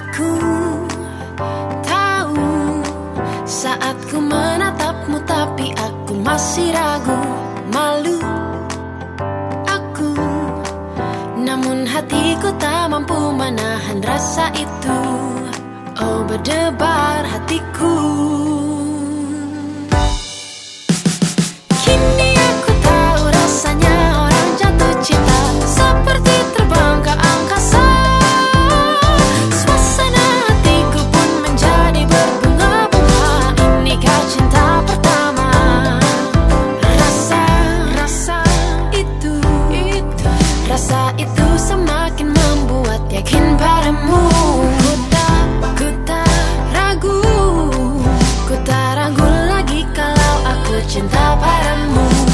Aku tahu saat ku menatapmu tapi aku masih ragu, malu. Aku Namun hatiku tak mampu menahan rasa itu. Oh berdebar hatiku cinta padamu.